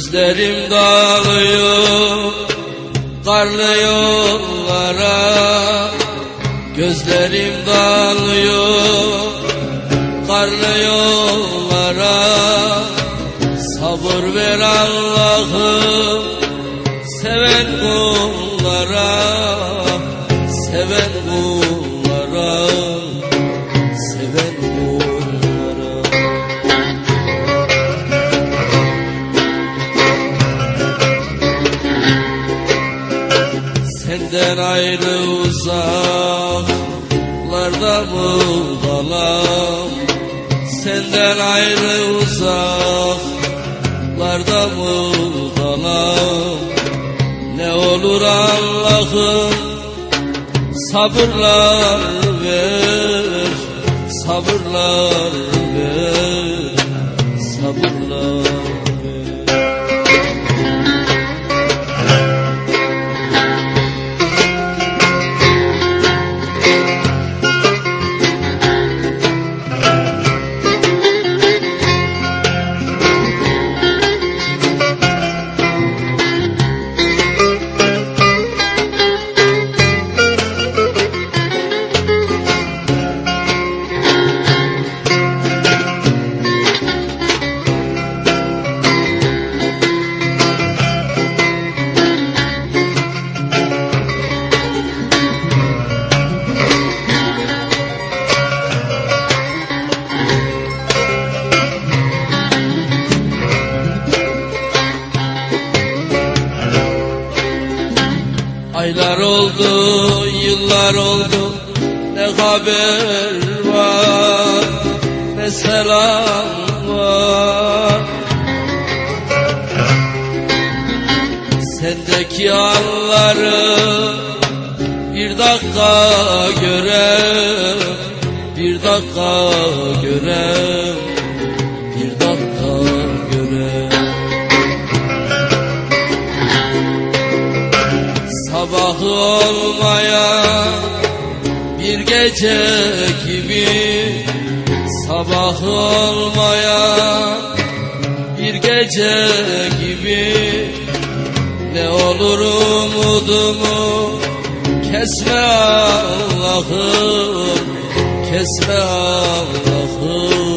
Gözlerim dağılıyor karlı yollara. Gözlerim dağılıyor karlı yollara. Sabır ver Allah'ım seven kullara. Seven kullara Senden ayrı uzaklarda kalam Senden ayrı uzaklarda kalam Ne olur Allah'ım sabırlar ver Sabırlar ver Aylar oldu, yıllar oldu Ne haber var, ne selam var. Sendeki anları bir dakika göre Bir dakika göre Sabahı olmayan bir gece gibi. Sabahı olmayan bir gece gibi. Ne olur umudumu kesme Allah'ım Kesme Allah'ım